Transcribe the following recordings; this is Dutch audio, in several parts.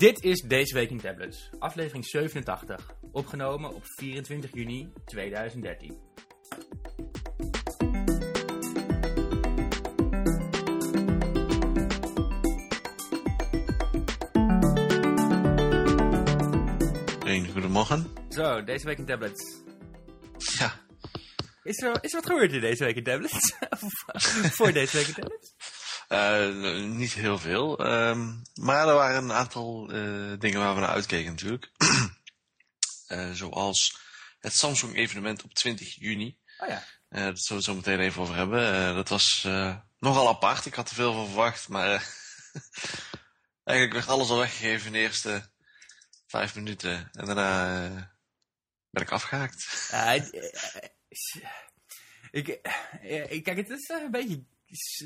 Dit is Deze Week in Tablets, aflevering 87, opgenomen op 24 juni 2013. Een goedemorgen. Zo, Deze Week in Tablets. Ja, Is er, is er wat gebeurd in Deze Week in Tablets? Voor Deze Week in Tablets? Eh, niet heel veel. ehm, maar er waren een aantal eh, dingen waar we naar uitkeken natuurlijk. Eh, zoals het Samsung evenement op 20 juni. Oh ja. Dat zullen we het zo meteen even over hebben. Dat was nogal apart. Ik had er veel van verwacht. Maar eigenlijk werd alles al weggegeven in de eerste vijf minuten. En daarna ben ik afgehaakt. Eh, eh, ik, ik, kijk, het is een beetje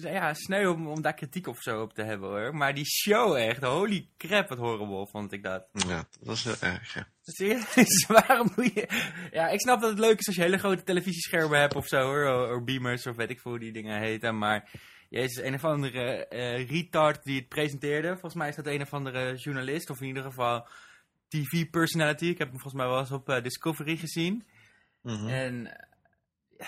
ja, sneu om, om daar kritiek of zo op te hebben hoor. Maar die show echt, holy crap, wat horrible vond ik dat. Ja, dat was heel erg. Ja. Waarom moet je... Ja, ik snap dat het leuk is als je hele grote televisieschermen hebt of zo hoor. Of beamers of weet ik veel hoe die dingen heten. Maar jezus, een of andere eh, retard die het presenteerde. Volgens mij is dat een of andere journalist of in ieder geval TV-personality. Ik heb hem volgens mij wel eens op eh, Discovery gezien. Mhm. En eh,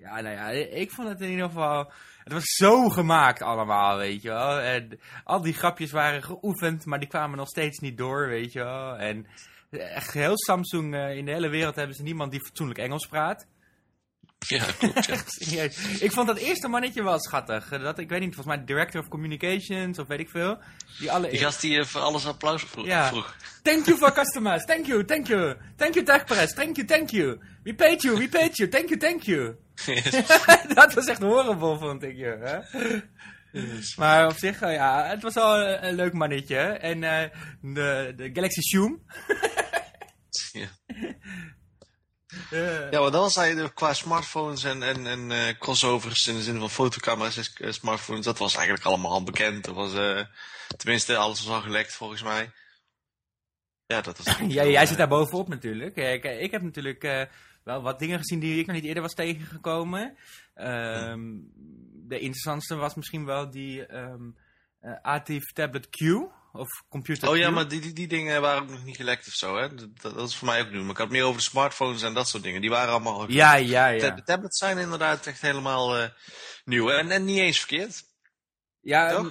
ja, nou ja, ik vond het in ieder geval. Het was zo gemaakt allemaal, weet je wel. En al die grapjes waren geoefend, maar die kwamen nog steeds niet door, weet je wel. En echt heel Samsung eh, in de hele wereld hebben ze niemand die fatsoenlijk Engels praat. Ja, klopt. Ja. Ik vond dat eerste mannetje wel schattig. Eh, Dat, ik weet niet, volgens mij Director of Communications of weet ik veel. Die alle... Die gast die eh, voor alles applaus vroeg. Ja. vroeg. Thank you for customers. Thank you, thank you. Thank you, TechPress. Thank you, thank you. We paid you, we paid you. Thank you, thank you. dat was echt horrible, vond ik je. Hè? Maar op zich, eh, ja, het was wel een, leuk mannetje. En de, de Galaxy Zoom. ja. Ja, maar dan zei je qua smartphones en, en, en eh, crossovers in de zin van fotocamera's en eh, smartphones, dat was eigenlijk allemaal al bekend. Dat was, eh, tenminste, alles was al gelekt volgens mij. Ja, dat was... ja, jij zit daar bovenop natuurlijk. Ik, ik heb natuurlijk eh, wel wat dingen gezien die ik nog niet eerder was tegengekomen. Ehm, de interessantste was misschien wel die ehm eh, Atif Tablet Q. Of Computer Oh ja, maar die, die, die dingen waren ook nog niet gelekt of zo, hè? Dat, dat, is voor mij ook nieuw. Maar ik had meer over de smartphones en dat soort dingen. Die waren allemaal... al Ja, ja, ja. De tablets zijn inderdaad echt helemaal eh, nieuw. En, en niet eens verkeerd. Ja,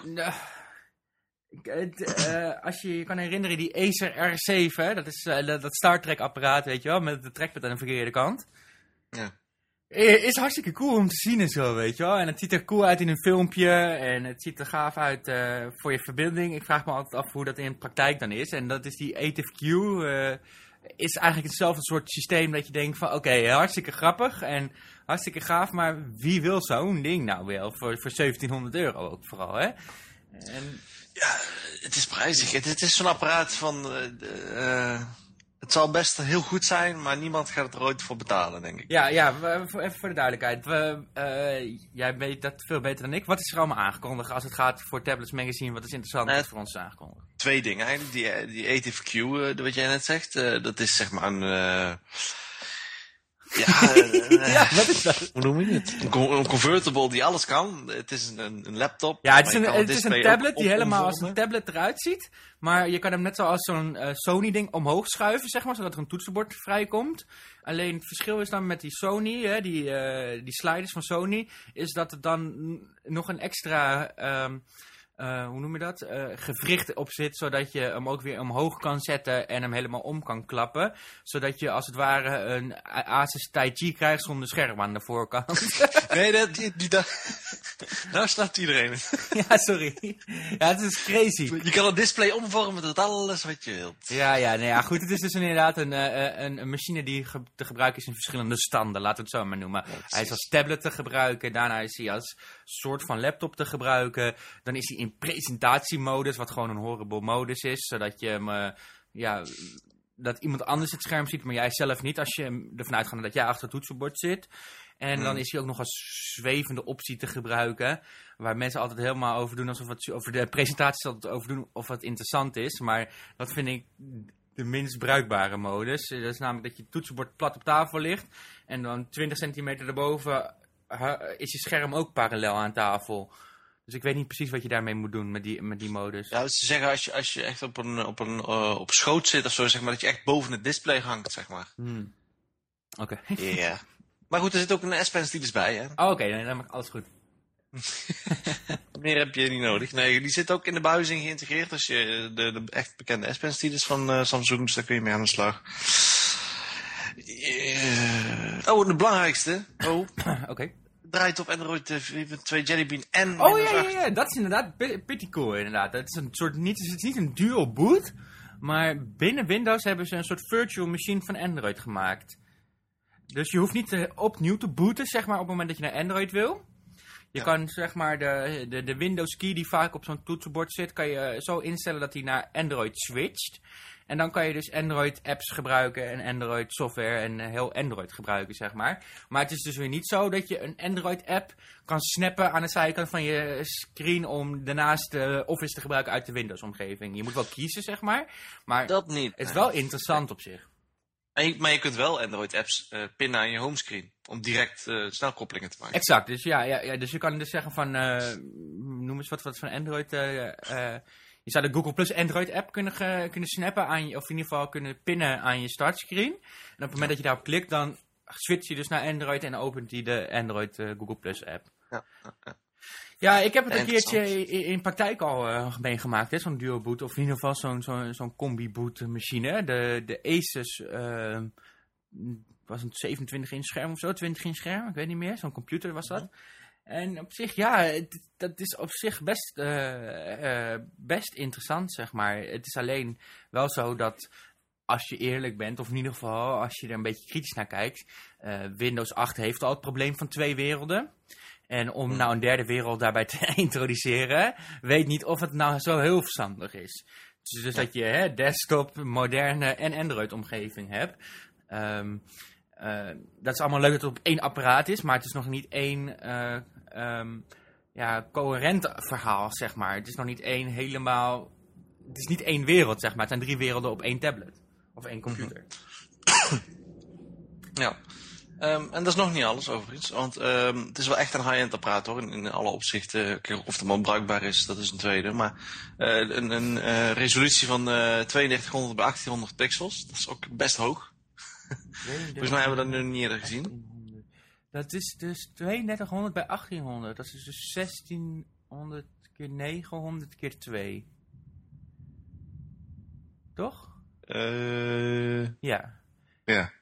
eh, eh, als je je kan herinneren, die Acer R7, hè, dat is dat, Star Trek apparaat, weet je wel, met de trackpad aan de verkeerde kant. Ja. Eh, Is hartstikke cool om te zien en zo, weet je wel. En het ziet er cool uit in een filmpje en het ziet er gaaf uit eh, voor je verbinding. Ik vraag me altijd af hoe dat in de praktijk dan is. En dat is die ATIV-Q, eh, is eigenlijk hetzelfde soort systeem dat je denkt van, oké, hartstikke grappig en hartstikke gaaf, maar wie wil zo'n ding nou wel voor, voor 1700 euro ook vooral, hè? En, Ja, het is prijzig. Het, het is zo'n apparaat van... het zal best heel goed zijn, maar niemand gaat er ooit voor betalen, denk ik. ja, ja, voor, even voor de duidelijkheid. We, eh, jij weet dat veel beter dan ik. Wat is er allemaal aangekondigd als het gaat voor Tablets Magazine? Wat is interessant wat voor ons aangekondigd? Twee dingen eigenlijk. Die, eh, die ATIV-Q, eh, wat jij net zegt, dat is zeg maar een... eh, ja, eh, ja, wat is dat? hoe noem je het? Een, co- een convertible die alles kan. Het is een, een, laptop. Ja, het is een, het is een tablet die helemaal als een tablet eruit ziet. Maar je kan hem net zoals zo'n eh, Sony-ding omhoog schuiven, zeg maar, zodat er een toetsenbord vrijkomt. Alleen het verschil is dan met die Sony, hè, die, eh, die sliders van Sony, is dat er dan nog een extra, ehm, eh, hoe noem je dat, eh, gewricht op zit, zodat je hem ook weer omhoog kan zetten en hem helemaal om kan klappen. Zodat je als het ware een Asus Tai Chi krijgt zonder scherm aan de voorkant. Nee, dat, die, die, nou snapt iedereen ja, sorry. Ja, het is crazy. Je kan het display omvormen tot alles wat je wilt. Ja, ja, nou ja, goed. Het is dus inderdaad een, eh, een, een machine die ge- te gebruiken is in verschillende standen, laten we het zo maar noemen. hij is als tablet te gebruiken, daarna is hij als soort van laptop te gebruiken. Dan is hij in presentatiemodus, wat gewoon een horrible modus is, zodat je hem, eh, ja, dat iemand anders het scherm ziet, maar jij zelf niet, als je hem ervan uitgaat dat jij achter het toetsenbord zit. En dan Hmm. is hij ook nog als zwevende optie te gebruiken. Waar mensen altijd helemaal over doen alsof het over de presentaties altijd over doen of het interessant is. Maar dat vind ik de minst bruikbare modus. Dat is namelijk dat je toetsenbord plat op tafel ligt. En dan 20 centimeter daarboven ha- is je scherm ook parallel aan tafel. Dus ik weet niet precies wat je daarmee moet doen met die, met die modus. Ja, ze zeggen als je, als je echt op een, op een eh, op schoot zit of zo, zeg maar, dat je echt boven het display hangt, zeg maar. Hmm. Oké. Ja. maar goed, er zit ook een S-Pen stylus bij, hè. Oh, Oké, dan, dan maakt alles goed. Meer heb je niet nodig. Nee, die zit ook in de buizing geïntegreerd. Als je de, de echt bekende S-Pen stylus van eh, Samsung, dus daar kun je mee aan de slag. Oh, de belangrijkste. Oh, Oké. Draait op Android eh, 4.2 Jelly Bean en Oh ja, 8. ja, ja, dat is inderdaad pretty cool inderdaad. Het is een soort niet, het is niet een dual boot, maar binnen Windows hebben ze een soort virtual machine van Android gemaakt. Dus je hoeft niet te- opnieuw te booten, zeg maar, op het moment dat je naar Android wil. Je Ja. kan zeg maar de, de, de Windows key die vaak op zo'n toetsenbord zit, kan je zo instellen dat hij naar Android switcht. En dan kan je dus Android apps gebruiken en Android software en eh, heel Android gebruiken, zeg maar. Maar het is dus weer niet zo dat je een Android app kan snappen aan de zijkant van je screen om daarnaast Office te gebruiken uit de Windows omgeving. Je moet wel kiezen, zeg maar. Maar Dat niet. het is wel interessant op zich. Je- maar je kunt wel Android-apps eh, pinnen aan je homescreen. Om direct eh, snelkoppelingen te maken. Exact, dus ja, ja, ja, dus je kan dus zeggen van, eh, noem eens wat, wat van Android. Je zou de Google Plus Android app kunnen, kunnen snappen aan je, of in ieder geval kunnen pinnen aan je startscreen. En op het moment dat je daarop klikt, dan switch je dus naar Android en opent hij de Android eh, Google Plus app. Ja, ja, ik heb het een keertje in, in praktijk al eh, meegemaakt, zo'n duo boot. Of in ieder geval zo'n zo'n zo'n combi-boot machine. De, de Asus eh, was een 27 inch scherm of zo, 20 inch scherm, ik weet niet meer. Zo'n computer was dat. En op zich, ja, het- dat is op zich best, eh, eh, best interessant, zeg maar. Het is alleen wel zo dat als je eerlijk bent, of in ieder geval als je er een beetje kritisch naar kijkt, eh, Windows 8 heeft al het probleem van twee werelden. En om nou een derde wereld daarbij te introduceren, weet niet of het nou zo heel verstandig is. Dus, dus Ja. dat je hè, desktop, moderne en Android omgeving hebt. Ehm, eh, dat is allemaal leuk dat het op één apparaat is, maar het is nog niet één ehm, ja, coherent verhaal, zeg maar. Het is nog niet één helemaal... Het is niet één wereld, zeg maar. Het zijn drie werelden op één tablet. Of één computer. Ja. Ehm, en dat is nog niet alles overigens, want ehm, het is wel echt een high-end apparaat hoor, in, in alle opzichten. Kijk, of het man bruikbaar is, dat is een tweede. Maar eh, een, een eh, resolutie van eh 3200 bij 1800 pixels, dat is ook best hoog. Volgens mij hebben we dat nu niet eerder gezien. 1800. Dat is dus 3200 bij 1800. Dat is dus 1600 keer 900 keer 2. Toch? Eh Ja. ja.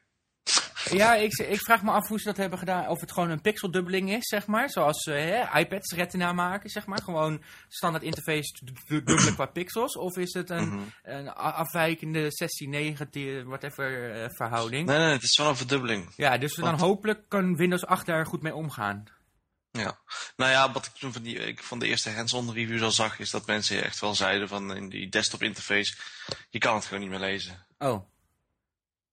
Ja, ik, ik vraag me af hoe ze dat hebben gedaan. Of het gewoon een pixeldubbeling is, zeg maar. Zoals hè, iPads retina maken, zeg maar. Gewoon standaard interface du- du- dubbelen qua pixels. Of is het een, Mhm. een afwijkende 16-9 whatever eh, verhouding. Nee, nee, het is wel een verdubbeling. Ja, dus dan hopelijk kan Windows 8 daar goed mee omgaan. Ja. Nou ja, wat ik toen van, die, ik van de eerste hands-on reviews al zag, is dat mensen echt wel zeiden van in die desktop interface, je kan het gewoon niet meer lezen. Oh,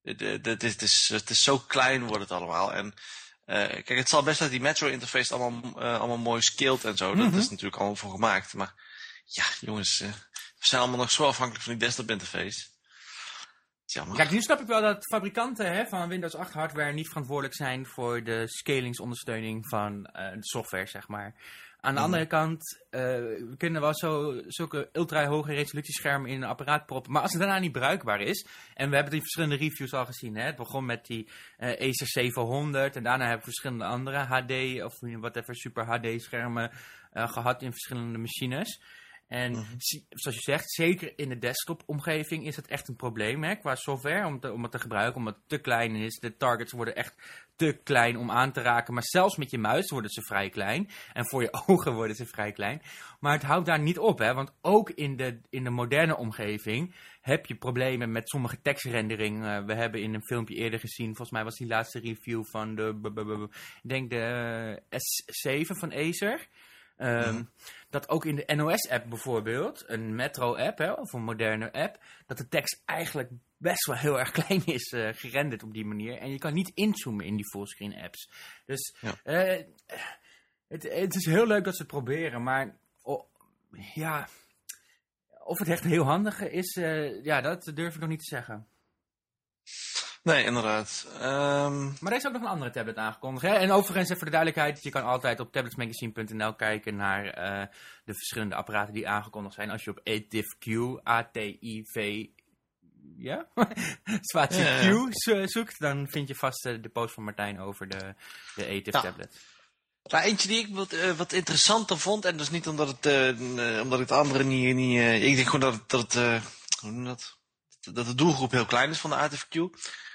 Het, het, is, het, is, het is zo klein wordt het allemaal. En eh, kijk, het zal best dat die Metro interface allemaal, eh, allemaal mooi scaled en zo. Mhm. Dat is natuurlijk allemaal voor gemaakt. Maar ja, jongens, eh, we zijn allemaal nog zo afhankelijk van die desktop interface. Jammer. Kijk, nu snap ik wel dat fabrikanten hè, van Windows 8 hardware niet verantwoordelijk zijn voor de scalingsondersteuning van eh, de software, zeg maar. Aan de andere kant, eh, we kunnen wel zo, zulke ultra hoge resolutieschermen in een apparaat proppen. Maar als het daarna niet bruikbaar is, en we hebben die verschillende reviews al gezien. Hè? Het begon met die eh, Acer 700 en daarna hebben we verschillende andere HD of whatever super HD schermen eh, gehad in verschillende machines. En Mhm. zoals je zegt, zeker in de desktop-omgeving is het echt een probleem hè, qua software om, te, om het te gebruiken, omdat het te klein is. De targets worden echt te klein om aan te raken, maar zelfs met je muis worden ze vrij klein. En voor je ogen worden ze vrij klein. Maar het houdt daar niet op, hè, want ook in de, in de moderne omgeving heb je problemen met sommige tekstrendering. Eh, we hebben in een filmpje eerder gezien, volgens mij was die laatste review van de, ik denk de eh, S7 van Acer. Ehm, Mhm. Dat ook in de NOS-app bijvoorbeeld, een Metro-app hè, of een moderne app, dat de tekst eigenlijk best wel heel erg klein is eh, gerenderd op die manier. En je kan niet inzoomen in die fullscreen apps. Dus Ja. eh, het, het is heel leuk dat ze het proberen, maar oh, ja, of het echt heel handig is, eh, ja, dat durf ik nog niet te zeggen. Nee, inderdaad. Ehm, Maar er is ook nog een andere tablet aangekondigd. Hè? En overigens, even voor de duidelijkheid, je kan altijd op tabletsmagazine.nl kijken naar eh, de verschillende apparaten die aangekondigd zijn. Als je op ATIV-Q, A-T-I-V, ja? Spatie Ja, ja. Q zo- zoekt, dan vind je vast eh, de post van Martijn over de, de ATIV-tablet. Nou, eentje die ik wat, eh, wat interessanter vond, en dat is niet omdat, het, omdat ik de andere niet... niet eh, ik denk gewoon dat het, dat, het, eh, hoe noem dat? dat de doelgroep heel klein is van de ATFQ.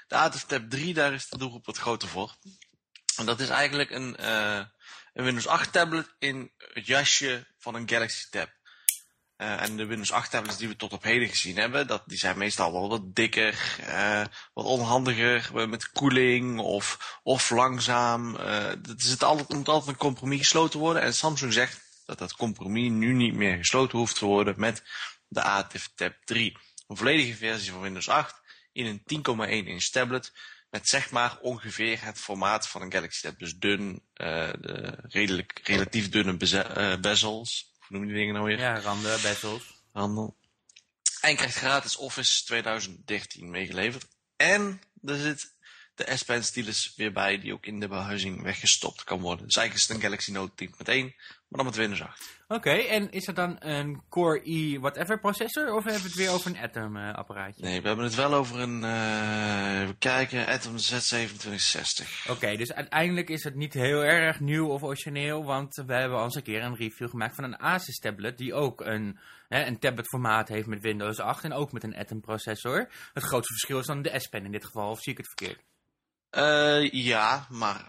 De ATF Tab 3, daar is de doelgroep wat groter voor. En dat is eigenlijk een, eh, een Windows 8 tablet in het jasje van een Galaxy Tab. Eh, en de Windows 8 tablets die we tot op heden gezien hebben, dat, die zijn meestal wel wat dikker, eh, wat onhandiger, met koeling of, of langzaam. Er zit altijd, moet altijd een compromis gesloten worden. En Samsung zegt dat dat compromis nu niet meer gesloten hoeft te worden met de ATIF Tab 3. Een volledige versie van Windows 8 in een 10,1 inch tablet met zeg maar ongeveer het formaat van een Galaxy Tab. Dus dun, eh, de redelijk, relatief dunne eh, bezels. Hoe noem je die dingen nou weer? Ja, randen, bezels. handel. En krijgt gratis Office 2013 meegeleverd. En er zit de S-Pen stylus weer bij, die ook in de behuizing weggestopt kan worden. Dus eigenlijk is het een Galaxy Note 10.1, maar dan met Windows 8. Oké, en is dat dan een Core i whatever processor of hebben we het weer over een Atom eh, apparaatje? Nee, we hebben het wel over een, eh even kijken, Atom Z2760. Oké, dus uiteindelijk is het niet heel erg nieuw of origineel, want we hebben al eens een keer een review gemaakt van een Asus tablet die ook een, hè, een tabletformaat heeft met Windows 8 en ook met een Atom processor. Het grootste verschil is dan de S-Pen in dit geval, of zie ik het verkeerd? Eh, ja, maar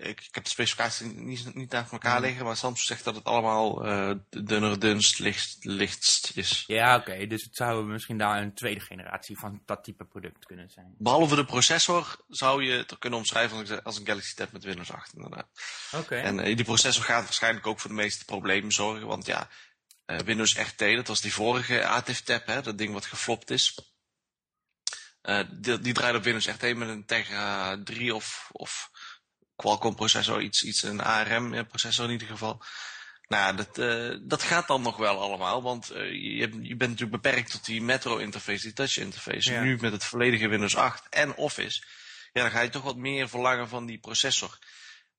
ik, ik heb de specificaties niet, niet naast elkaar liggen, maar Samsung zegt dat het allemaal eh, dunner, dunst, licht, lichtst is. Ja, oké, dus het zou misschien daar een tweede generatie van dat type product kunnen zijn. Behalve de processor zou je het kunnen omschrijven als- als een Galaxy Tab met Windows 8 inderdaad. Oké. En eh, die processor gaat waarschijnlijk ook voor de meeste problemen zorgen. Want ja, eh, Windows RT, dat was die vorige ATIF tab, hè, dat ding wat geflopt is. Eh, die, die draait op Windows RT met een Tegra 3 of, of Qualcomm processor, iets, iets een ARM processor in ieder geval. Nou ja, dat, eh, dat gaat dan nog wel allemaal, want eh, je, je bent natuurlijk beperkt tot die Metro interface, die touch interface. Ja. Nu met het volledige Windows 8 en Office, ja, dan ga je toch wat meer verlangen van die processor.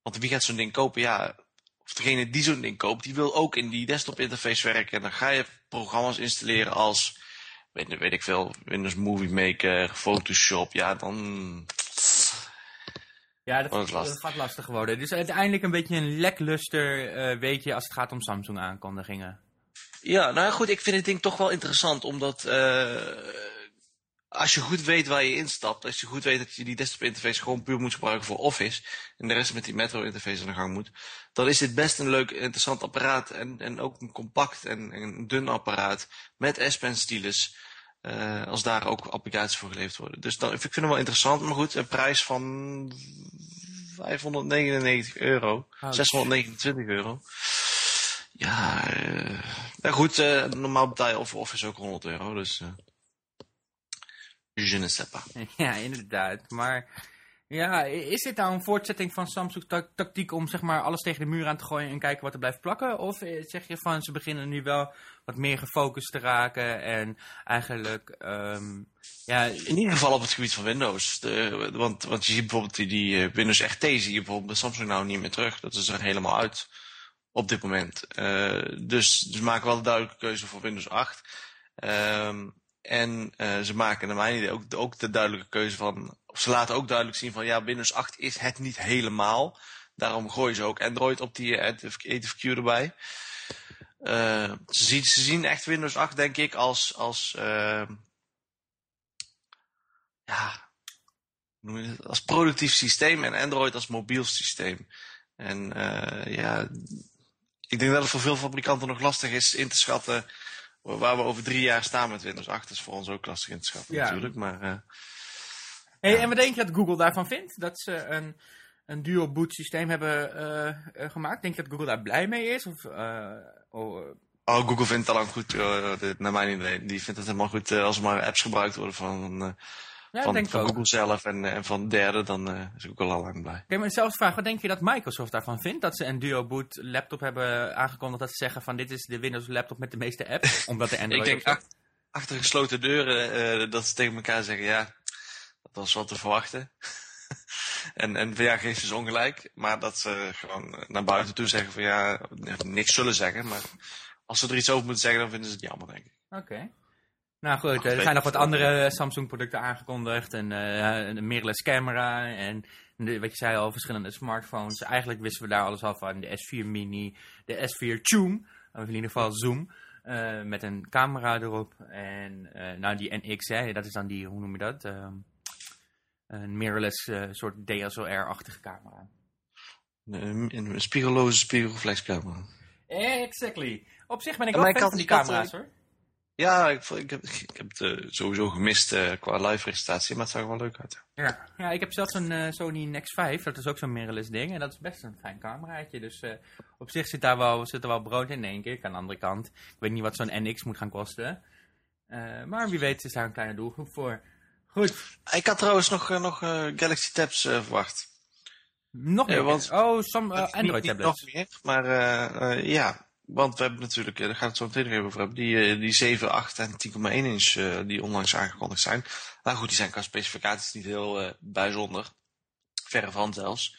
Want wie gaat zo'n ding kopen? Ja, of degene die zo'n ding koopt, die wil ook in die desktop interface werken. En dan ga je programma's installeren als, weet, weet ik veel, Windows Movie Maker, Photoshop. Ja, dan... Ja, dat, lastig. dat gaat lastig worden. Dus uiteindelijk een beetje een lekluster eh weetje als het gaat om Samsung aankondigingen. Ja, nou ja, goed, ik vind het ding toch wel interessant, omdat eh, als je goed weet waar je instapt, als je goed weet dat je die desktop interface gewoon puur moet gebruiken voor Office, en de rest met die Metro interface aan de gang moet, dan is dit best een leuk, interessant apparaat en, en ook een compact en, en een dun apparaat met S-Pen stylus. Eh, als daar ook applicaties voor geleverd worden. Dus dan, ik vind hem wel interessant, maar goed, een prijs van 599 euro, Ouch. 629 euro. Ja, ja goed, eh, normaal betaal je of Office ook 100 euro, dus... je ne sais pas. Ja, inderdaad. Maar ja, is dit nou een voortzetting van Samsung's ta- tactiek om zeg maar alles tegen de muur aan te gooien en kijken wat er blijft plakken? Of zeg je van ze beginnen nu wel wat meer gefocust te raken en eigenlijk, ehm, ja, In ieder geval op het gebied van Windows. De, want, want je ziet bijvoorbeeld die, die eh, Windows RT zie je bijvoorbeeld bij Samsung nou niet meer terug. Dat is er helemaal uit op dit moment. Eh, dus ze maken wel de duidelijke keuze voor Windows 8. Ehm, en eh, ze maken naar mijn idee ook, ook de duidelijke keuze van... Of ze laten ook duidelijk zien van ja, Windows 8 is het niet helemaal. Daarom gooien ze ook Android op die ATIV-Q erbij. Eh, ze, zien, ze zien echt Windows 8 denk ik als... als ehm, ja, als productief systeem en Android als mobiel systeem. En eh, ja, ik denk dat het voor veel fabrikanten nog lastig is in te schatten waar we over drie jaar staan met Windows 8. Dat is voor ons ook lastig in te schatten Ja. natuurlijk. Maar eh, Hey, en wat denk je dat Google daarvan vindt? Dat ze een, een dual boot systeem hebben eh, eh, gemaakt? Denk je dat Google daar blij mee is? Of, eh, oh, oh, Google vindt het al lang goed, naar mijn idee. Die vindt het helemaal goed als er maar apps gebruikt worden van, ja, van. Google zelf en, en van derden. Dan is Google al lang blij. Ik heb me zelfs vraag, wat denk je dat Microsoft daarvan vindt? Dat ze een dual boot laptop hebben aangekondigd dat ze zeggen van dit is de Windows laptop met de meeste apps. omdat de Android Ik denk achter gesloten deuren dat ze tegen elkaar zeggen, ja, Dat was wat te verwachten. En, en ja, geeft dus ongelijk. Maar dat ze gewoon naar buiten toe zeggen van ja, niks zullen zeggen. Maar als ze er iets over moeten zeggen, dan vinden ze het jammer, denk ik. Oké. Nou goed, er zijn nog wat andere Samsung producten aangekondigd. Een, uh, een mirrorless camera en wat je zei al, verschillende smartphones. Eigenlijk wisten we daar alles al van. De S4 Mini, de S4 Zoom, of in ieder geval Zoom. Uh, met een camera erop. En uh, nou die NX, hè, dat is dan die, hoe noem je dat? Uh, een mirrorless soort DSLR-achtige camera. Een, een spiegelloze spiegelreflexcamera. Exactly. Op zich ben ik ook fan van die camera's hoor. Ja, ik, ik, heb, ik heb het uh, sowieso gemist uh, qua live presentatie, maar het zag er wel leuk uit. Ja, ja ik heb zelfs een uh, Sony Nex 5, dat is ook zo'n mirrorless ding. En dat is best een fijn cameraatje. Dus op zich zit daar wel, zit er wel brood in, denk ik. Aan de andere kant, ik weet niet wat zo'n NX moet gaan kosten. maar wie weet is daar een kleine doelgroep voor. Goed. Ik had trouwens nog, nog Galaxy Tabs verwacht. Nog meer? Want, oh, some, Android tablets. nog meer, maar ja, want we hebben natuurlijk, daar gaat het zo meteen nog even over hebben, die, die 7, 8 en 10,1 inch uh, die onlangs aangekondigd zijn. Nou goed, die zijn qua specificaties niet heel uh, bijzonder. Verre van zelfs.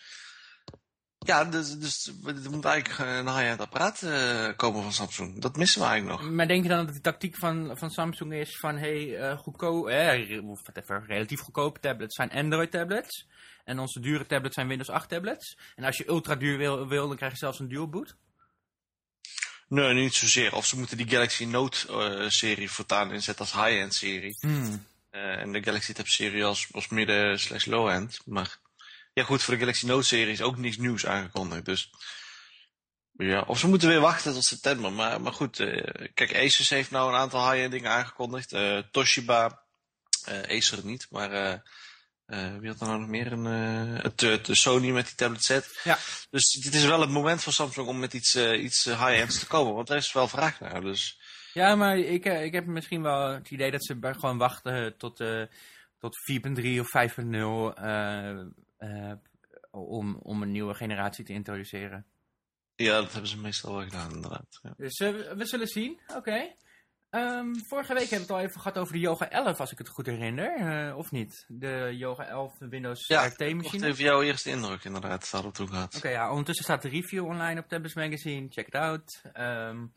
Ja, dus, dus er moet eigenlijk een high-end apparaat uh, komen van Samsung. Dat missen we eigenlijk nog. Maar denk je dan dat de tactiek van, van Samsung is van, hé, hey, goedkoop, eh, even, relatief goedkope tablets zijn Android tablets. En onze dure tablets zijn Windows 8 tablets. En als je ultra duur wil, wil dan krijg je zelfs een dual boot. Nee, niet zozeer. Of ze moeten die Galaxy Note-serie uh, voortaan inzetten als high-end serie. Hmm. Uh, en de Galaxy Tab-serie als, als midden slash low-end. Maar ja goed, voor de Galaxy Note-serie is ook niks nieuws aangekondigd. Dus ja, of ze moeten weer wachten tot september. Maar, maar goed, uh, kijk, Asus heeft nou een aantal high-end dingen aangekondigd. Toshiba, Acer niet, maar uh, wie had er nou nog meer? Een, uh, het, de Sony met die tablet set. Ja. Dus dit is wel het moment voor Samsung om met iets, uh, iets high-ends te komen. Want er is wel vraag naar. Dus. Ja, maar ik, ik heb misschien wel het idee dat ze gewoon wachten tot, tot 4.3 of 5.0 om, om een nieuwe generatie te introduceren. Ja, dat hebben ze meestal wel gedaan, inderdaad. Ja. Dus we zullen zien. Oké. Um, vorige week hebben we het al even gehad over de Yoga 11, als ik het goed herinner. Uh, of niet? De Yoga 11 Windows ja, RT-machine. Ja, even jouw eerste indruk inderdaad. Dat hadden we toen gehad. Oké, ja. Ondertussen staat de review online op Tablets Magazine. Check it out. Um,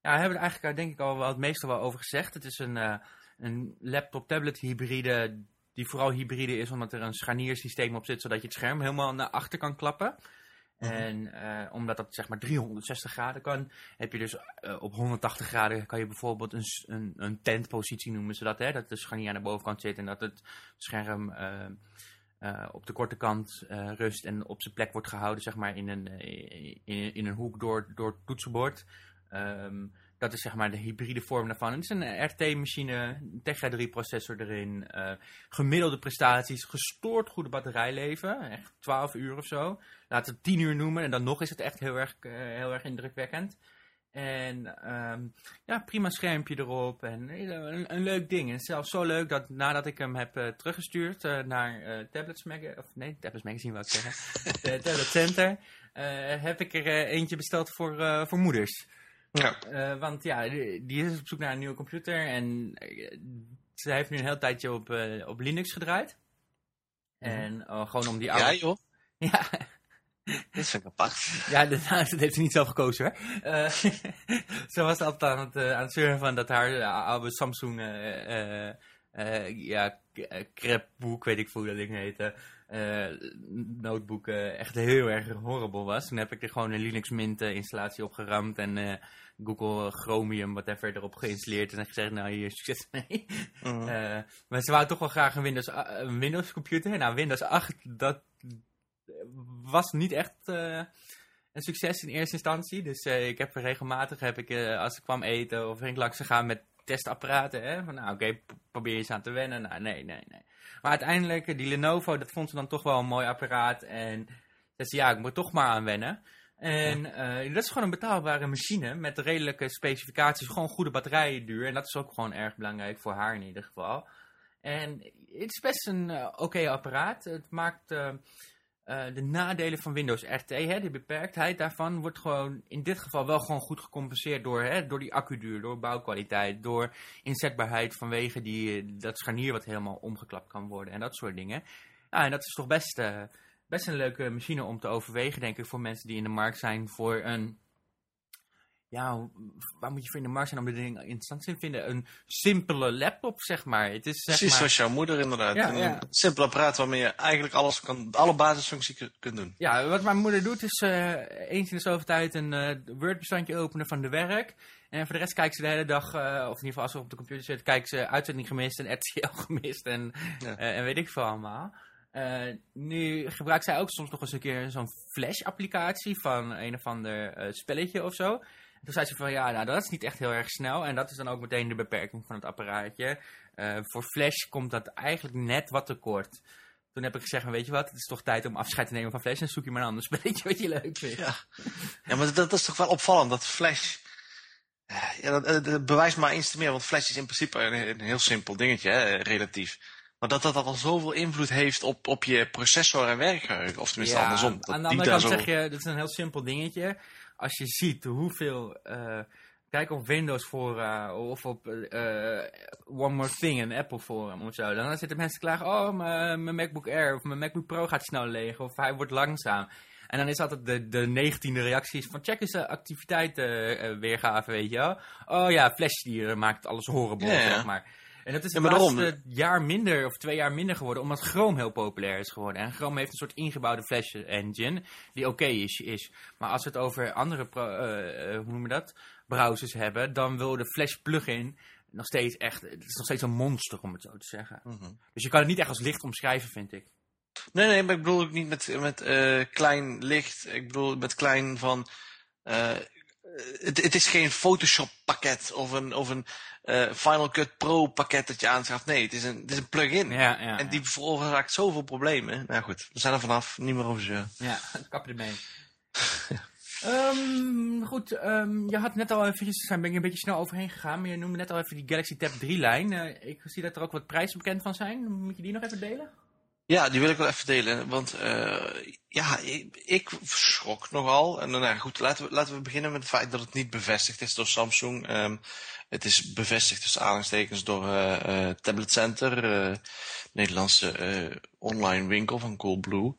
ja, we hebben er eigenlijk denk ik al wel het meeste wel over gezegd. Het is een, uh, een laptop-tablet hybride die vooral hybride is omdat er een scharniersysteem op zit, zodat je het scherm helemaal naar achter kan klappen. Mhm. En uh, omdat dat zeg maar 360 graden kan, heb je dus uh, op 180 graden kan je bijvoorbeeld een, een, een tentpositie noemen ze dat, hè? dat de scharnier aan de bovenkant zit en dat het scherm uh, op de korte kant rust en op zijn plek wordt gehouden zeg maar in een, in, in een hoek door, door het toetsenbord. Um, dat is zeg maar de hybride vorm daarvan. Het is een RT-machine, Tegra 3 processor erin, uh, gemiddelde prestaties, gestoord goede batterijleven, echt 12 uur of zo. Laten we het 10 uur noemen en dan nog is het echt heel erg, uh, heel erg indrukwekkend. En um, ja, prima schermpje erop en een, een, leuk ding. En zelfs zo leuk dat nadat ik hem heb uh, teruggestuurd naar Tablets Magazine, of nee, Tablets Magazine wou ik zeggen, Tablet Center, heb ik er eentje besteld voor, voor moeders. Ja. Uh, want ja, die, is op zoek naar een nieuwe computer en uh, ze heeft nu een heel tijdje op, uh, op Linux gedraaid. Mhm. En gewoon om die oude... Ja joh. Ja. Dit vind ik apart. Ja, dat, dat heeft ze niet zelf gekozen hoor. ze was altijd aan het, aan het zeuren van dat haar oude Samsung ja, crepboek, weet ik veel hoe dat ding heette, notebook echt heel erg horrible was. Toen heb ik er gewoon een Linux Mint installatie opgeramd en Google Chromium, whatever, erop geïnstalleerd en gezegd, nou hier, succes mee. Uh maar ze wou toch wel graag een Windows, een Windows computer. Nou, Windows 8, dat was niet echt een succes in eerste instantie. Dus ik heb regelmatig, heb ik, als ik kwam eten of ging langs gegaan met testapparaten. Hè? Van nou, oké, okay, probeer eens aan te wennen. Nou, nee, nee, nee. Maar uiteindelijk, die Lenovo, dat vond ze dan toch wel een mooi apparaat. En zei ze, ja, ik moet toch maar aan wennen. En uh, dat is gewoon een betaalbare machine met redelijke specificaties, gewoon goede batterijenduur. En dat is ook gewoon erg belangrijk voor haar in ieder geval. En het is best een uh, oké apparaat. Het maakt eh, de nadelen van Windows RT, hè, de beperktheid daarvan, wordt gewoon in dit geval wel gewoon goed gecompenseerd door, hè, door die accuduur, door bouwkwaliteit, door inzetbaarheid vanwege die, dat scharnier wat helemaal omgeklapt kan worden en dat soort dingen. Ja, en dat is toch best, best een leuke machine om te overwegen, denk ik, voor mensen die in de markt zijn voor een ja, waar moet je voor in de markt zijn om de dingen interessant te vinden? Een simpele laptop, zeg maar. Het is, zeg Precies maar... zoals jouw moeder inderdaad. Ja, een ja. simpel apparaat waarmee je eigenlijk alles kan, alle basisfuncties kun- kunt doen. Ja, wat mijn moeder doet is eh, eens in de zoveel tijd een eh, Word-bestandje openen van de werk. En voor de rest kijkt ze de hele dag, eh, of in ieder geval als ze op de computer zit, kijkt ze uitzending gemist en RTL gemist en, Ja. en weet ik veel allemaal. Eh, nu gebruikt zij ook soms nog eens een keer zo'n Flash-applicatie van een of ander eh, spelletje of zo. Toen zei ze van ja, nou dat is niet echt heel erg snel. En dat is dan ook meteen de beperking van het apparaatje. Eh, voor Flash komt dat eigenlijk net wat tekort. Toen heb ik gezegd, weet je wat, het is toch tijd om afscheid te nemen van Flash. En zoek je maar een ander spelletje wat je leuk vindt. Ja, ja maar dat, is toch wel opvallend, dat Flash... Ja, dat bewijst maar eens te meer, want Flash is in principe een, een heel simpel dingetje, hè, relatief. Maar dat dat al zoveel invloed heeft op, op je processor en werkgeheugen, of tenminste andersom. Dat aan de andere kant zo- zeg je, dat is een heel simpel dingetje. Als je ziet hoeveel... eh, kijk op Windows fora of op eh, One More Thing, een Apple forum of zo. Dan zitten mensen klagen, oh, mijn MacBook Air of mijn MacBook Pro gaat snel leeg of hij wordt langzaam. En dan is altijd de, de negentiende reacties van check eens de activiteiten eh, weergave, weet je wel. Oh ja, Flash die eh, maakt alles horrible, ja. zeg maar. En dat is Ja, het maar laatste daarom. jaar minder, of twee jaar minder geworden, omdat Chrome heel populair is geworden. En Chrome heeft een soort ingebouwde Flash engine, die oké is, is. Maar als we het over andere, eh, eh, hoe noemen we dat, browsers hebben, dan wil de Flash plugin nog steeds echt, het is nog steeds een monster, om het zo te zeggen. Mhm. Dus je kan het niet echt als licht omschrijven, vind ik. Nee, nee, maar ik bedoel ook niet met, met eh, klein licht. Ik bedoel met klein van... het, het is geen Photoshop pakket of een, of een eh, Final Cut Pro pakket dat je aanschaft. Nee, het is een, het is een plugin. Ja, ja. En die veroorzaakt zoveel problemen. Nou goed, we zijn er vanaf. Niet meer over zeuren. Ja, kap ermee. Ehm, goed, ehm, je had net al eventjes, daar ben ik een beetje snel overheen gegaan, maar je noemde net al even die Galaxy Tab 3 lijn. Eh, ik zie dat er ook wat prijzen bekend van zijn. Moet je die nog even delen? Ja, die wil ik wel even delen. Want eh, ja, ik, schrok nogal. En dan, nou, goed, laten we, laten we beginnen met het feit dat het niet bevestigd is door Samsung. Ehm, het is bevestigd tussen aanhalingstekens door eh, eh, Tablet Center, Nederlandse online winkel van Coolblue.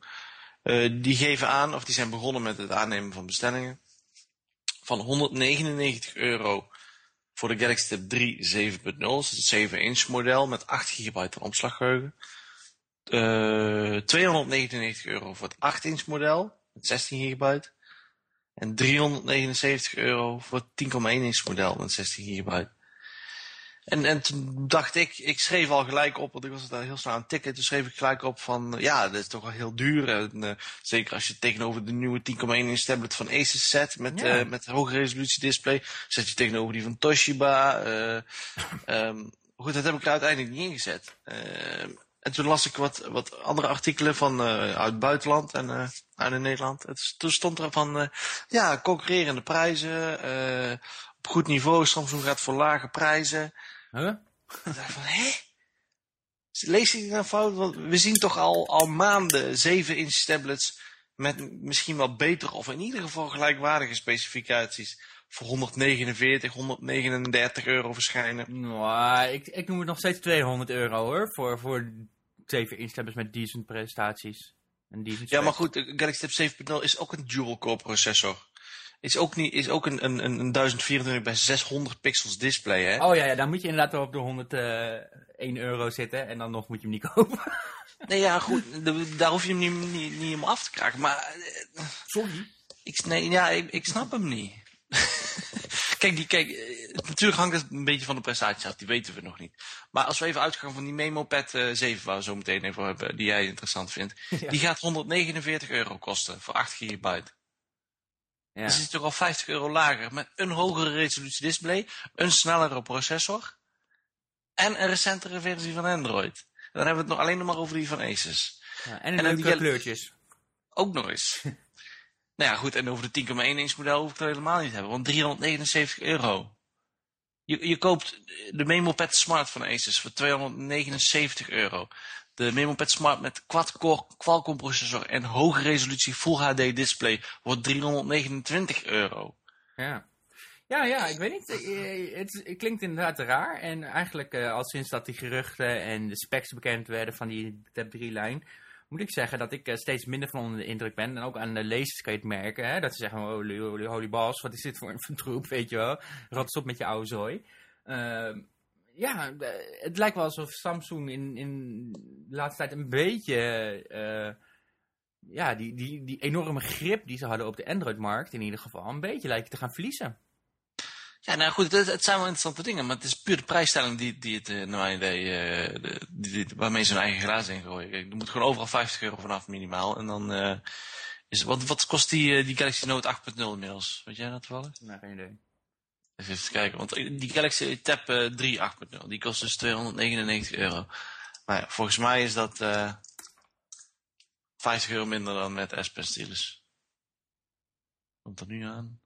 Die geven aan, of die zijn begonnen met het aannemen van bestellingen. Van 199 euro voor de Galaxy Tab 3 7.0. Dat is het 7-inch model met 8 gigabyte aan omslaggeheugen. Eh 299 euro voor het 8-inch model met 16 gigabyte. En 379 euro voor het 10,1 inch model met 16 gigabyte. En, en toen dacht ik, ik schreef al gelijk op, want ik was daar heel snel aan het tikken. Toen schreef ik gelijk op van, eh, ja, dat is toch wel heel duur. En, eh, zeker als je tegenover de nieuwe 10,1 inch tablet van Asus zet met, Ja. eh, met hoge resolutie display. Zet je tegenover die van Toshiba. eh, ehm, goed, dat heb ik er uiteindelijk niet ingezet. Ehm, en toen las ik wat, wat andere artikelen van, eh, uit het buitenland en eh, uit in Nederland. Het, toen stond er van, eh, ja, concurrerende prijzen, eh, op goed niveau. Samsung gaat voor lage prijzen. Huh? Ik dacht van, hè? Lees ik nou fout? Want we zien toch al, al maanden 7-inch tablets met misschien wel betere of in ieder geval gelijkwaardige specificaties voor 149, 139 euro verschijnen. Nou, ik, ik noem het nog steeds 200 euro hoor, voor, voor 7 instellers met decent prestaties. En decent Ja, maar goed, Galaxy Tab 7.0 is ook een dual-core processor. Is ook, niet, is ook een, een, een, een 1024 bij 600 pixels display, hè? Oh ja, ja, dan moet je inderdaad wel op de 101 euro zitten en dan nog moet je hem niet kopen. Nee, ja, goed, daar hoef je hem niet, niet, niet helemaal af te kraken. Maar eh, Sorry. Ik, nee, ja, ik, ik snap hem niet. kijk, die, kijk, eh, natuurlijk hangt het een beetje van de prestaties af, die weten we nog niet. Maar als we even uitgaan van die MemoPad eh 7, waar we zo meteen even hebben, die jij interessant vindt. Ja. Die gaat 149 euro kosten voor 8 gigabyte. Ja. Dat is toch al 50 euro lager met een hogere resolutie display, een snellere processor en een recentere versie van Android. En dan hebben we het nog alleen nog maar over die van Asus. Ja, en leuke die- kleurtjes. Ook nog eens. nou ja, goed, en over de 10,1 inch model hoef ik het helemaal niet te hebben, want 379 euro. Je, je koopt de MemoPad Smart van Asus voor 279 euro. De MemoPad Smart met quad-core Qualcomm processor en hoge resolutie Full HD display wordt 329 euro. Ja. Ja, ja, ik weet niet. Eh, Het, het klinkt inderdaad raar. En eigenlijk eh, al sinds dat die geruchten en de specs bekend werden van die Tab 3-lijn... moet ik zeggen dat ik eh, steeds minder van onder de indruk ben. En ook aan de lezers kan je het merken. Hè, dat ze zeggen, holy, holy, holy balls, wat is dit voor een troep, weet je wel. Rots op met je oude zooi. Ehm, ja, het lijkt wel alsof Samsung in, in de laatste tijd een beetje... eh, ja, die, die, die enorme grip die ze hadden op de Android-markt in ieder geval... een beetje lijkt te gaan verliezen. Ja, nou goed, het, het zijn wel interessante dingen, maar het is puur de prijsstelling die, die het, eh, naar mijn idee, eh, de- die, die- waarmee ze hun eigen glazen ingooien. Kijk, er moet gewoon overal 50 euro vanaf minimaal. En dan eh, is, wat, wat kost die, eh, die Galaxy Note 8.0 inmiddels? Weet jij dat toevallig? Nou, geen idee. Even kijken, want die Galaxy Tab eh 3 8.0, die kost dus 299 euro. Maar ja, volgens mij is dat eh 50 euro minder dan met S Pen stylus. Komt dat nu aan?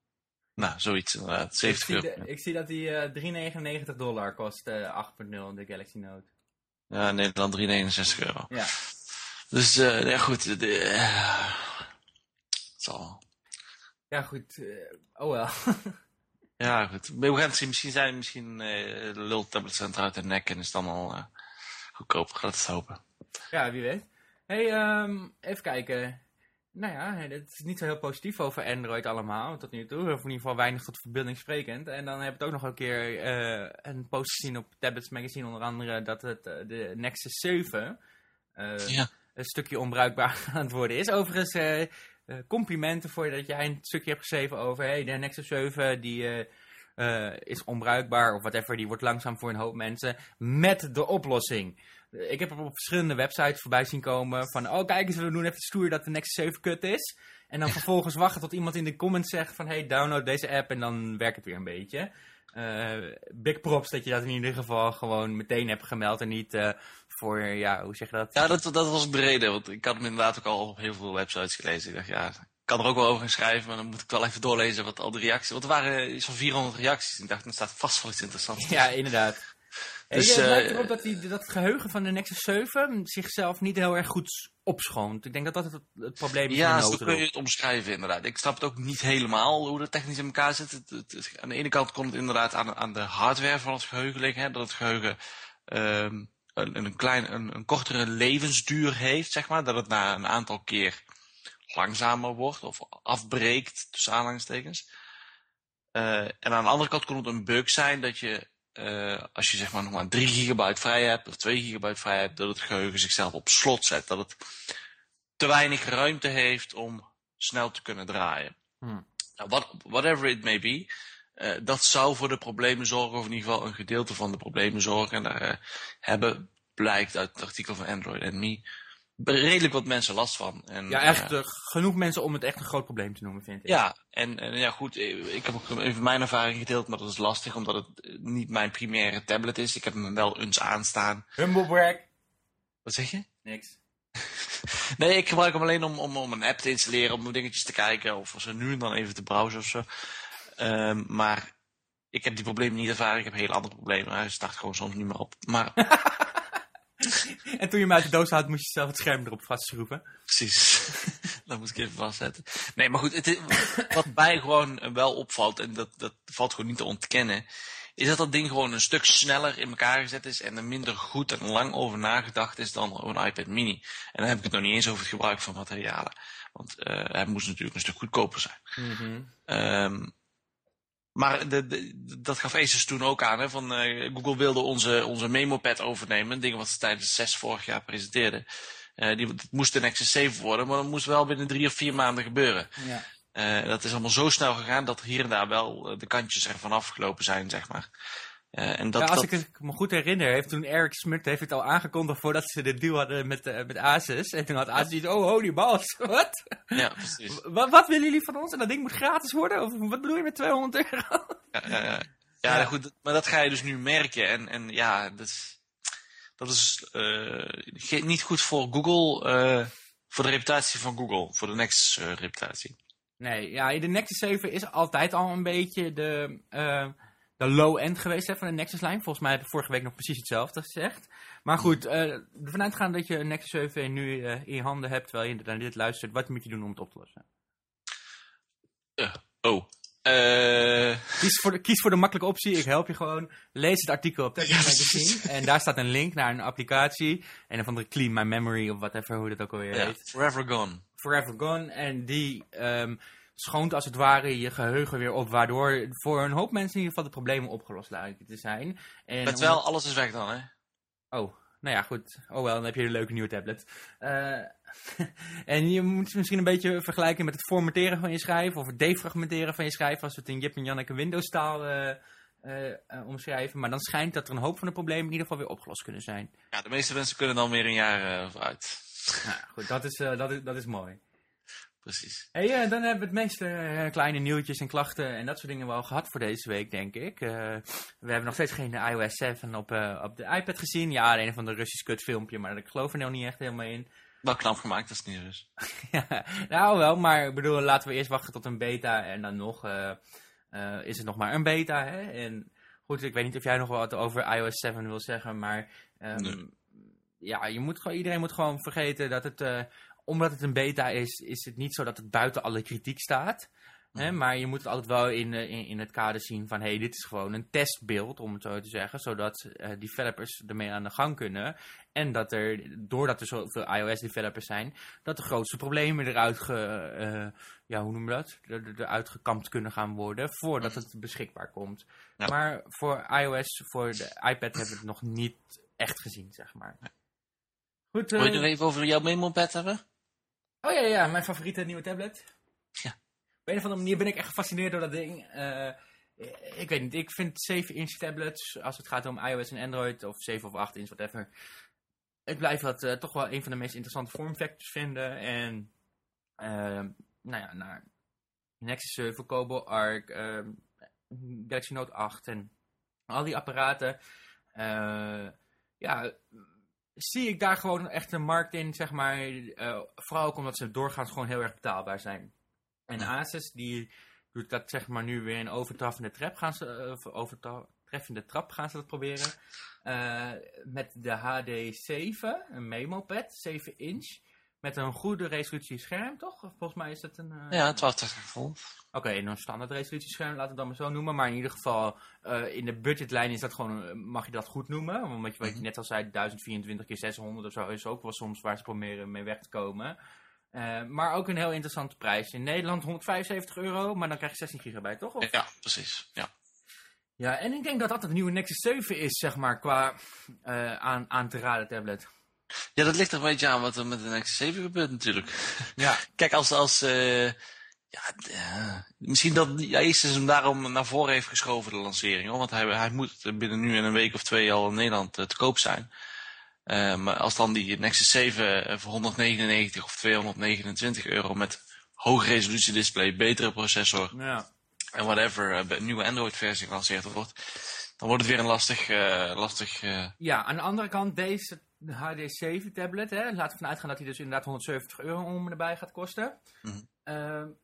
Nou, zoiets inderdaad. Ik 70 zie, euro. de- ik zie dat die eh 3,99 dollar kost, eh 8.0, de Galaxy Note. Ja, nee, dan 369 euro. Ja. Dus, eh ja goed, de, eh, het zal. Ja, goed. eh, oh wel. Ja, goed. We gaan zien. Misschien zijn misschien eh de lul eruit de nek en is het allemaal eh goedkoper. Laat het hopen. ja, wie weet. hey, ehm, even kijken. Nou ja, het is niet zo heel positief over Android allemaal, tot nu toe. Of in ieder geval weinig tot verbeelding sprekend. En dan heb ik ook nog een keer eh, een post gezien op Tablets Magazine, onder andere, dat het eh, de Nexus 7 eh, Ja. een stukje onbruikbaar aan het worden is. Overigens, complimenten voor dat jij een stukje hebt geschreven over hey, de Nexus 7 die is onbruikbaar of whatever, die wordt langzaam voor een hoop mensen met de oplossing. Ik heb er op verschillende websites voorbij zien komen van, oh kijk eens, we doen even stoer dat de Nexus 7 kut is. En dan vervolgens wachten tot iemand in de comments zegt van, hey, download deze app en dan werkt het weer een beetje. Eh, big props dat je dat in ieder geval gewoon meteen hebt gemeld en niet eh, voor, ja, hoe zeg je dat? Ja, dat, dat was de reden. Want ik had hem inderdaad ook al op heel veel websites gelezen. Ik dacht, ja, ik kan er ook wel over gaan schrijven. Maar dan moet ik wel even doorlezen wat al de reacties... Want er waren van 400 reacties. En ik dacht, er staat vast wel iets interessants. Ja, inderdaad. Dus, het lijkt eh, erop dat, die, dat het geheugen van de Nexus 7 zichzelf niet heel erg goed opschoont. Ik denk dat dat het, het probleem is Ja, zo kun je het omschrijven inderdaad. Ik snap het ook niet helemaal hoe dat technisch in elkaar zit. Het, het- het- aan de ene kant komt het inderdaad aan, aan de hardware van het geheugen liggen. Hè, dat het geheugen ehm, een, een, klein, een, een kortere levensduur heeft, zeg maar. Dat het na een aantal keer langzamer wordt of afbreekt, tussen aanhalingstekens. Eh, en aan de andere kant kon het een bug zijn dat je, eh, als je zeg maar nog maar 3 gigabyte vrij hebt of 2 gigabyte vrij hebt, dat het geheugen zichzelf op slot zet. Dat het te weinig ruimte heeft om snel te kunnen draaien. Hmm. Nou, what, whatever it may be, eh, dat zou voor de problemen zorgen, of in ieder geval een gedeelte van de problemen zorgen. En daar eh, hebben, blijkt uit het artikel van Android and Me, redelijk wat mensen last van. En, Ja, eh, echt eh, genoeg mensen om het echt een groot probleem te noemen, vind ik. ja, en, en ja goed, eh, ik heb ook even mijn ervaring gedeeld, maar dat is lastig omdat het eh, niet mijn primaire tablet is. Ik heb hem wel eens aanstaan. Humblebrag. Wat zeg je? Niks. Nee, ik gebruik hem alleen om, om, om een app te installeren, om dingetjes te kijken of zo nu en dan even te browsen of zo. Ehm, maar ik heb die problemen niet ervaren, ik heb hele andere problemen. Hij start gewoon soms niet meer op. Maar En toen je hem uit de doos had, moest je zelf het scherm erop vastschroeven. precies, dat moet ik even vastzetten. Nee, maar goed, het, is- wat mij gewoon wel opvalt, en dat, dat valt gewoon niet te ontkennen, is dat dat ding gewoon een stuk sneller in elkaar gezet is en er minder goed en lang over nagedacht is dan een iPad mini. En dan heb ik het nog niet eens over het gebruik van materialen. Want eh hij moest natuurlijk een stuk goedkoper zijn. Ehm, maar de, de- dat gaf Asus toen ook aan. Hè, van, eh, Google wilde onze, onze MemoPad overnemen. Een ding wat ze tijdens de 6 vorig jaar presenteerden. Eh, die, het moest een Nexus 7 worden, maar dat moest wel binnen drie of vier maanden gebeuren. Ja. Eh, dat is allemaal zo snel gegaan dat hier en daar wel de kantjes ervan afgelopen zijn, zeg maar. Eh, en dat, ja, als dat, ik me goed herinner, heeft toen Eric Smit heeft het al aangekondigd voordat ze de deal hadden met, eh, met Asus. En toen had Asus iets, oh holy balls, wat? ja, precies. Wat, wat willen jullie van ons? En dat ding moet gratis worden? Of wat bedoel je met 200 euro? Ja, ja, ja. goed, maar dat ga je dus nu merken. En, en ja, dat is, dat is eh, niet goed voor Google, voor de reputatie van Google, voor de Nexus eh, reputatie. Nee, ja, de Nexus 7 is altijd al een beetje de, de low-end geweest hè, van de Nexus-lijn. Volgens mij heb ik vorige week nog precies hetzelfde gezegd. Maar goed, uh, ervan uitgaan dat je een Nexus 7 nu uh, in je handen hebt, terwijl je naar dit luistert. Wat moet je doen om het op te lossen? Uh, oh. Uh... Kies, voor de, kies voor de makkelijke optie. Ik help je gewoon. Lees het artikel op Tech Magazine. En daar staat een link naar een applicatie. En een van de Clean My Memory of whatever, hoe dat ook alweer heet. Forever Gone. Forever Gone. En die um, schoont als het ware je geheugen weer op. Waardoor voor een hoop mensen in ieder geval de problemen opgelost lijken te zijn. En Met wel, alles is weg dan, hè? Oh, nou ja, goed. Oh wel, dan heb je een leuke nieuwe tablet. Uh, en je moet het misschien een beetje vergelijken met het formateren van je schijf. Of het defragmenteren van je schijf. Als we het in Jip en Janneke Windows taal uh, uh, omschrijven. Maar dan schijnt dat er een hoop van de problemen in ieder geval weer opgelost kunnen zijn. Ja, de meeste mensen kunnen dan weer een jaar vooruit. Nou goed, dat is, dat is, dat is mooi. Precies. Hey, dan hebben we het meeste kleine nieuwtjes en klachten en dat soort dingen wel gehad voor deze week, denk ik. we hebben nog steeds geen iOS 7 op, op de iPad gezien. Ja, een van de Russisch kutfilmpje, maar ik geloof er nou niet echt helemaal in. Wel knap gemaakt, dat is niet dus. ja, nou wel, maar ik bedoel, laten we eerst wachten tot een beta en dan nog is het nog maar een beta. Hè? En goed, ik weet niet of jij nog wat over iOS 7 wil zeggen, maar um, nee. ja, je moet, iedereen moet gewoon vergeten dat het, omdat het een beta is, is het niet zo dat het buiten alle kritiek staat. Hè, maar je moet het altijd wel in, in, in het kader zien van, hey, dit is gewoon een testbeeld, om het zo te zeggen, zodat uh, developers ermee aan de gang kunnen. En dat er, doordat er zoveel iOS-developers zijn, dat de grootste problemen eruit, ge, uh, ja, hoe noem je dat? Er, eruit gekampt kunnen gaan worden, voordat het beschikbaar komt. Ja. Maar voor iOS, voor de iPad hebben we het nog niet echt gezien, zeg maar. Goed, uh, Wil je nog even over jouw memo-pad hebben? Oh ja, ja, mijn favoriete nieuwe tablet. Ja. Op een of andere manier ben ik echt gefascineerd door dat ding. Uh, ik weet niet, ik vind 7-inch tablets, als het gaat om iOS en Android, of 7 of 8 inch, whatever. Ik blijf dat uh, toch wel een van de meest interessante vormfactors vinden. En, uh, nou ja, naar Nexus 7, Kobo Arc, Galaxy Note 8 en al die apparaten. ja, zie ik daar gewoon echt een markt in, zeg maar. vooral ook omdat ze doorgaans gewoon heel erg betaalbaar zijn. En Asus die doet dat zeg maar nu weer in overtreffende trap gaan ze, uh, overtreffende trap gaan ze dat proberen. Uh, met de HD7, een memo-pad, 7 inch. Met een goede resolutie scherm, toch? Volgens mij is dat een... Uh... Ja, 1280 volt. Oké, okay, een standaard resolutie scherm, laten we dan maar zo noemen. Maar in ieder geval, uh, in de budgetlijn is dat gewoon, mag je dat goed noemen. Omdat je, wat je net al zei, 1024 keer 600 of zo is ook wel soms waar ze proberen mee weg te komen. Uh, maar ook een heel interessante prijs. In Nederland 175 euro, maar dan krijg je 16 gigabyte, toch? Of? Ja, precies. Ja. ja, en ik denk dat dat het nieuwe Nexus 7 is, zeg maar, qua aan, aan te raden tablet. Ja, dat ligt er een beetje aan wat er met de Nexus 7 gebeurt natuurlijk. Ja. Kijk, als... als uh, ja, misschien dat Asus hem daarom naar voren heeft geschoven, de lancering. Hoor, want hij, hij moet binnen nu in een week of twee al in Nederland te koop zijn. Maar als dan die Nexus 7 voor 199 of 229 euro met hoge resolutie display, betere processor ja. en whatever, een nieuwe Android versie gelanceerd wordt, dan wordt het weer een lastig... Lastig Ja, aan de andere kant deze HD7 tablet, hè, laten we vanuit gaan dat hij dus inderdaad 170 euro om erbij gaat kosten. Mm -hmm.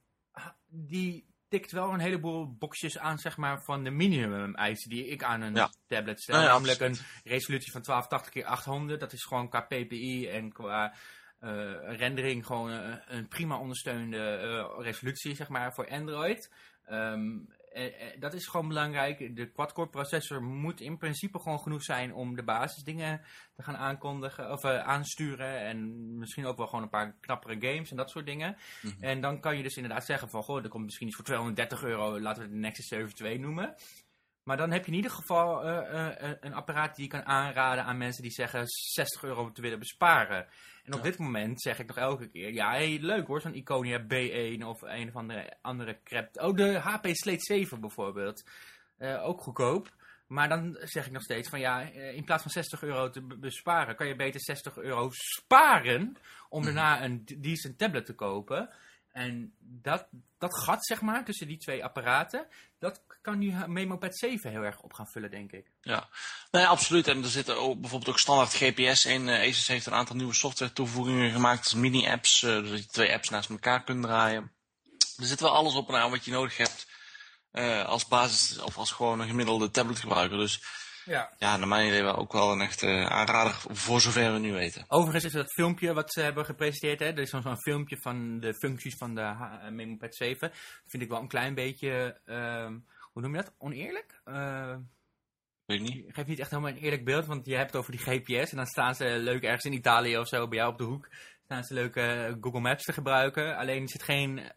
die tikt wel een heleboel boxjes aan, zeg maar, van de minimum eisen die ik aan een ja. tablet stel. Ja, ja, namelijk een resolutie van 1280 x 800. Dat is gewoon qua PPI en qua uh, rendering gewoon uh, een prima ondersteunde uh, resolutie, zeg maar, voor Android. Um, eh, dat is gewoon belangrijk. De quad-core processor moet in principe gewoon genoeg zijn om de basisdingen te gaan aankondigen of uh, aansturen. En misschien ook wel gewoon een paar knappere games en dat soort dingen. Mm -hmm. En dan kan je dus inderdaad zeggen van, goh, er komt misschien iets voor 230 euro, laten we het de Nexus 7 II noemen. Maar dan heb je in ieder geval uh, uh, een apparaat die je kan aanraden aan mensen die zeggen 60 euro te willen besparen. En op ja. dit moment zeg ik nog elke keer, ja, hey, leuk hoor, zo'n Iconia B1 of een of andere, andere crap. Oh, de HP Slate 7 bijvoorbeeld. Uh, ook goedkoop. Maar dan zeg ik nog steeds van ja, in plaats van 60 euro te besparen, kan je beter 60 euro sparen om mm. daarna een decent tablet te kopen. En dat, dat gat, zeg maar, tussen die twee apparaten, dat kan nu MemoPad 7 heel erg op gaan vullen, denk ik. Ja, nee, absoluut. En er zitten ook, bijvoorbeeld ook standaard GPS in. Uh, Asus heeft een aantal nieuwe software toevoegingen gemaakt, mini-apps, uh, dat je twee apps naast elkaar kunt draaien. Er zit wel alles op en aan wat je nodig hebt eh, als basis of als gewoon een gemiddelde tabletgebruiker. Dus Ja. ja, naar mijn idee wel ook wel een echte aanrader voor zover we nu weten. Overigens is dat filmpje wat ze hebben gepresenteerd, hè, er is zo'n filmpje van de functies van de eh, MemoPad 7. vind ik wel een klein beetje, ehm, hoe noem je dat, oneerlijk? Eh, Weet niet. geeft niet echt helemaal een eerlijk beeld, want je hebt het over die GPS en dan staan ze leuk ergens in Italië of zo, bij jou op de hoek, staan ze leuke eh, Google Maps te gebruiken. Alleen er zit geen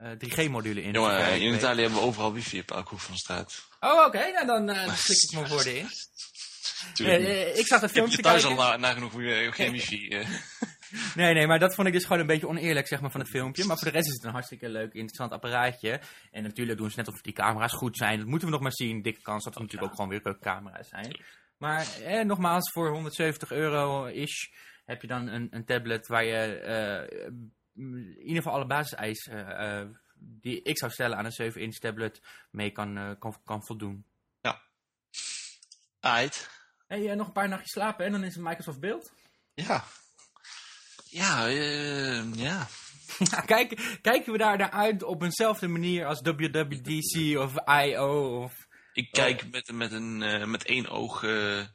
3G-module in. Jongen, ik in. Italië hebben we overal wifi op elke hoek van de straat. Oh, oké, nou dan eh, klik ik mijn woorden in. Eh, eh, ik zag dat heb filmpje je thuis al na, nagenoeg eh, geen wifi. eh. Nee, nee, maar dat vond ik dus gewoon een beetje oneerlijk zeg maar, van het filmpje. Maar voor de rest is het een hartstikke leuk, interessant apparaatje. En natuurlijk doen ze net of die camera's goed zijn. Dat moeten we nog maar zien. Dikke kans dat er natuurlijk ook gewoon weer camera's zijn. Maar eh, nogmaals, voor 170 euro-ish heb je dan een, een tablet waar je eh, in ieder geval alle basiseisen eh, eh, die ik zou stellen aan een 7-inch tablet mee kan, eh, kan, kan voldoen. Aight. Hey, eh, nog een paar nachtjes slapen en dan is het Microsoft Beeld. Ja. Ja, eh, ja. Ja, kijk, kijken we daar naar uit op eenzelfde manier als WWDC of I.O. Of... Ik kijk met, met, een, eh, met één oog eh, en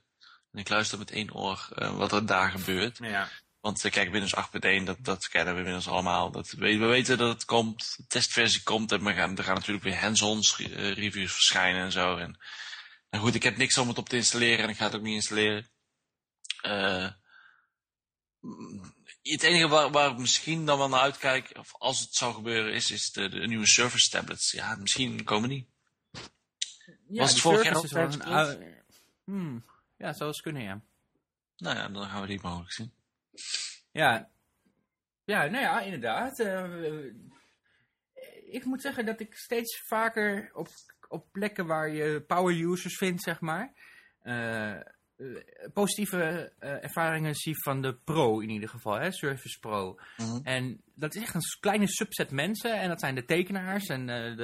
ik luister met één oor eh, wat er daar gebeurt. Ja. Want uh, kijk, Windows 8.1, dat, dat kennen we inmiddels allemaal. Dat, we, we weten dat het komt, de testversie komt en we gaan, er gaan natuurlijk weer hands-on uh, reviews verschijnen en zo. En, goed, ik heb niks om het op te installeren en ik ga het ook niet installeren. Uh, het enige waar, waar ik misschien dan wel naar uitkijk, of als het zou gebeuren, is, is de, de nieuwe Surface tablets. Ja, misschien komen die. Ja, Was het vorig jaar ook een hmm. Ja, zou eens kunnen, ja. Nou ja, dan gaan we die mogelijk zien. Ja, ja nou ja, inderdaad. Uh, ik moet zeggen dat ik steeds vaker op, op plekken waar je power users vindt, zeg maar, uh, positieve uh, ervaringen zie van de Pro in ieder geval, hè, Surface Pro. Mm -hmm. En dat is echt een kleine subset mensen, en dat zijn de tekenaars en uh, de,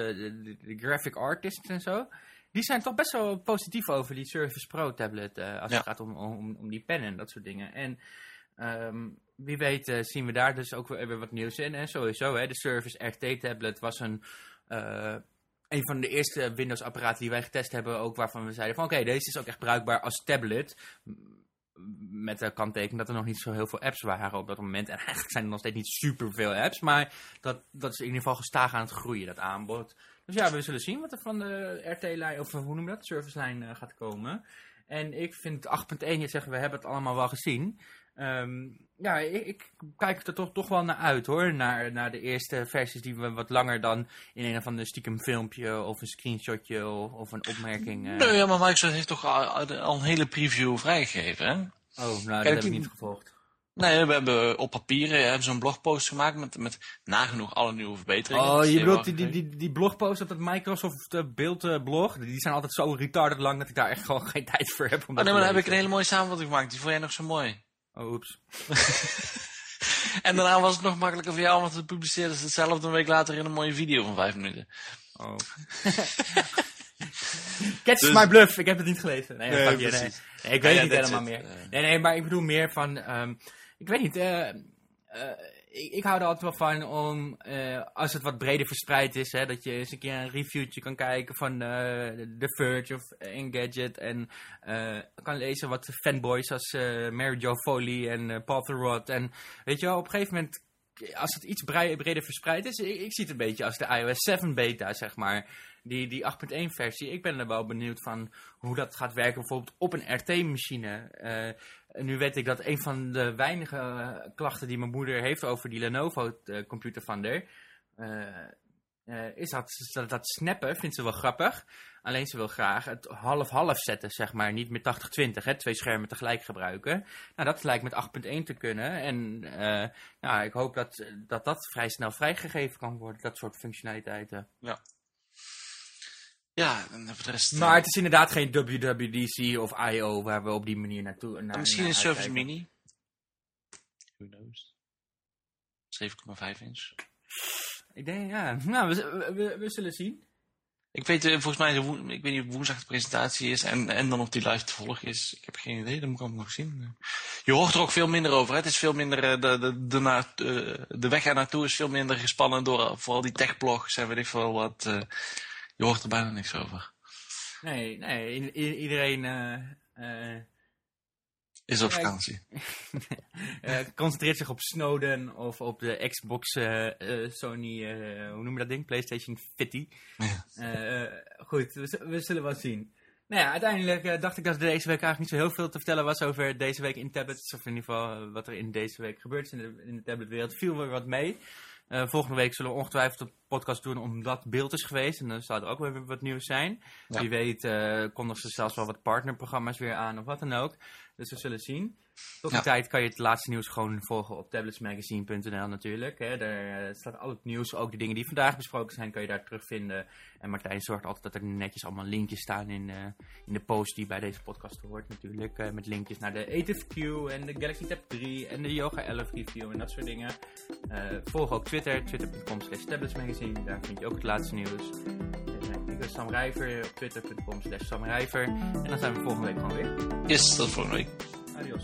de, de, graphic artists en zo. Die zijn toch best wel positief over die Surface Pro tablet, uh, als Ja. het gaat om, om, om die pen en dat soort dingen. En um, wie weet uh, zien we daar dus ook weer wat nieuws in. En sowieso, hè, de Surface RT tablet was een, uh, een van de eerste Windows apparaten die wij getest hebben. Ook waarvan we zeiden van oké, deze is ook echt bruikbaar als tablet. Met de kanttekening dat er nog niet zo heel veel apps waren op dat moment. En eigenlijk zijn er nog steeds niet super veel apps. Maar dat, dat is in ieder geval gestaag aan het groeien, dat aanbod. Dus ja, we zullen zien wat er van de RT-lijn, of hoe noem dat, service-lijn uh, gaat komen. En ik vind 8.1, je zegt, we hebben het allemaal wel gezien. Um, ja, ik, ik, kijk er toch, toch wel naar uit hoor. Naar, naar de eerste versies die we wat langer dan in een of ander stiekem filmpje of een screenshotje of, of een opmerking. Uh... Nee, ja, maar Microsoft heeft toch al, al, een hele preview vrijgegeven, hè? Oh, nou, dat heb ik niet gevolgd. Nee, we hebben op papier hebben zo'n blogpost gemaakt met, met nagenoeg alle nieuwe verbeteringen. Oh, je bedoelt die, die, die, die blogpost op dat Microsoft uh, beeldblog? Die zijn altijd zo retarded lang dat ik daar echt gewoon geen tijd voor heb. Om oh nee, maar dan heb ik een hele mooie samenvatting gemaakt. Die vond jij nog zo mooi. Oh, oeps. en daarna was het nog makkelijker voor jou, want het publiceerde ze hetzelfde een week later in een mooie video van vijf minuten. Oh. Catch dus... my bluff, ik heb het niet gelezen. Nee, nee, nee, nee. nee ik weet ja, niet helemaal meer. Uh... Nee, nee, maar ik bedoel meer van, um, ik weet niet, uh, uh, ik, ik, hou er altijd wel van om, uh, als het wat breder verspreid is, hè, dat je eens een keer een reviewtje kan kijken van uh, The Verge of Engadget en uh, kan lezen wat fanboys als Mary Jo Foley en Paul en weet je wel, op een gegeven moment, als het iets breder verspreid is, ik, ik zie het een beetje als de iOS 7 beta, zeg maar. Die, die 8.1 versie, ik ben er wel benieuwd van hoe dat gaat werken bijvoorbeeld op een RT-machine. Uh, nu weet ik dat een van de weinige uh, klachten die mijn moeder heeft over die Lenovo uh, computer van der, is dat, dat dat snappen, vindt ze wel grappig. Alleen ze wil graag het half-half zetten, zeg maar, niet met 80-20, hè, twee schermen tegelijk gebruiken. Nou, dat lijkt met 8.1 te kunnen en nou, ik hoop dat, dat dat vrij snel vrijgegeven kan worden, dat soort functionaliteiten. Ja. Ja, de rest... Maar het is inderdaad geen WWDC of I.O. waar we op die manier naartoe... Naar, misschien naar een Surface Mini. Who knows? 7,5 inch. Ik denk, ja. Nou, we, we, we, zullen zien. Ik weet, eh, volgens mij, is de woen- ik weet niet of woensdag de presentatie is en, en dan of die live te volgen is. Ik heb geen idee, dat moet ik allemaal nog zien. Je hoort er ook veel minder over. Hè? Het is veel minder, eh, de, de, de, na, eh, de weg er naartoe is veel minder gespannen door eh, vooral die techblogs en weet ik veel wat. Je hoort er bijna niks over. Nee, nee, iedereen eh, eh, Is op vakantie. concentreert zich op Snowden of op de Xbox eh, Sony, hoe noem je dat ding? PlayStation 50. Ja. Goed, we, we zullen wel zien. Nou ja, uiteindelijk dacht ik dat er deze week eigenlijk niet zo heel veel te vertellen was over deze week in tablets. Of in ieder geval wat er in deze week gebeurd is in de, in de tabletwereld. Viel weer wat mee. Eh, volgende week zullen we ongetwijfeld een podcast doen omdat beeld is geweest. En dan zal er ook weer wat nieuws zijn. Ja. Wie weet eh kondigen ze zelfs wel wat partnerprogramma's weer aan of wat dan ook. Dus we zullen zien. Tot die Ja. tijd kan je het laatste nieuws gewoon volgen op tabletsmagazine.nl natuurlijk. Hè. Daar eh, staat al het nieuws, ook de dingen die vandaag besproken zijn, kan je daar terugvinden. En Martijn zorgt altijd dat er netjes allemaal linkjes staan in, eh, in de post die bij deze podcast hoort natuurlijk. eh, met linkjes naar de ATIV Q en de Galaxy Tab 3 en de Yoga 11 review en dat soort dingen. Volg ook Twitter, twitter.com slash tabletsmagazine. Daar vind je ook het laatste nieuws. Sam Rijver op twitter.com slash Sam Rijver. En dan zijn we volgende week gewoon weer. Yes, tot volgende week. Adios.